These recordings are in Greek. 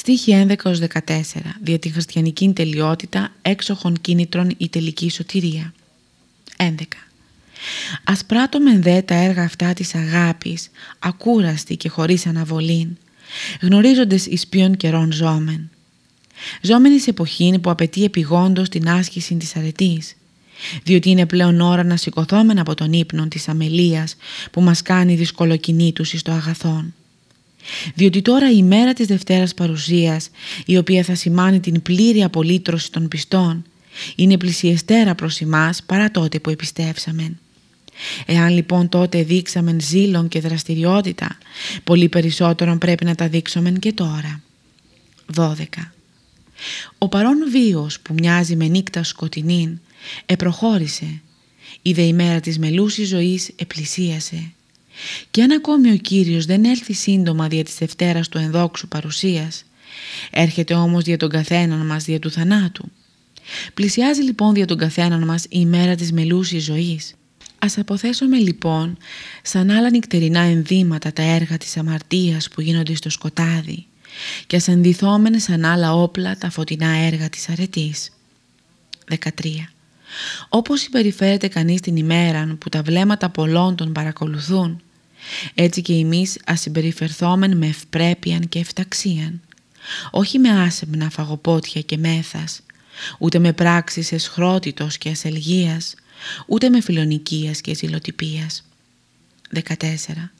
Στοίχη 11-14 Δια τη χριστιανική τελειότητα έξοχων κίνητρων η τελική σωτηρία 11 Ας πράττουμε δε τα έργα αυτά της αγάπης, ακούραστη και χωρίς αναβολήν, γνωρίζοντες εις ποιον καιρών ζώμεν. Ζώμεν εις εποχήν που απαιτεί επιγόντως την άσκηση της αρετής, διότι είναι πλέον ώρα να σηκωθόμεν από τον ύπνο της αμελίας που μας κάνει δυσκολοκινήτους εις το αγαθόν. Διότι τώρα η μέρα της Δευτέρας Παρουσίας, η οποία θα σημάνει την πλήρη απολύτρωση των πιστών, είναι πλησιεστέρα προς εμάς παρά τότε που επιστέψαμεν. Εάν λοιπόν τότε δείξαμεν ζήλον και δραστηριότητα, πολύ περισσότερον πρέπει να τα δείξομεν και τώρα. 12. Ο παρόν βίος που μοιάζει με νύκτα σκοτεινήν επροχώρησε. Είδε η μέρα της μελούσης ζωής επλησίασε. Και αν ακόμη ο Κύριος δεν έλθει σύντομα δια της Δευτέρας του ενδόξου παρουσίας, έρχεται όμως δια τον καθέναν μας δια του θανάτου. Πλησιάζει λοιπόν δια τον καθέναν μας η μέρα της μελούσης ζωής. Ας αποθέσουμε λοιπόν σαν άλλα νυχτερινά ενδύματα τα έργα της αμαρτίας που γίνονται στο σκοτάδι και ας ενδυθόμεν σαν άλλα όπλα τα φωτεινά έργα της αρετής. 13. Όπως συμπεριφέρεται κανείς την ημέρα που τα βλέμματα πολλών τον παρακολουθούν, έτσι και εμείς ας συμπεριφερθόμεν με ευπρέπειαν και εφταξίαν, όχι με άσεμνα φαγοπότια και μέθας, ούτε με πράξεις εσχρότητος και ασελγίας, ούτε με φιλονικίας και ζηλοτυπίας. 14.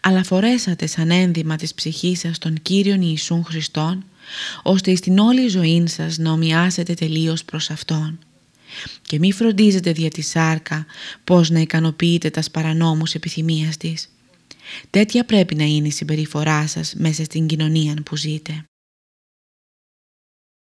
Αλλά φορέσατε σαν ένδυμα της ψυχής σας τον Κύριον Ιησούν Χριστόν, ώστε στην όλη ζωή σας να ομοιάσετε τελείως προς Αυτόν. Και μη φροντίζετε δια της σάρκα πώς να ικανοποιείτε τας παρανόμους επιθυμίας της. Τέτοια πρέπει να είναι η συμπεριφορά σας μέσα στην κοινωνία που ζείτε.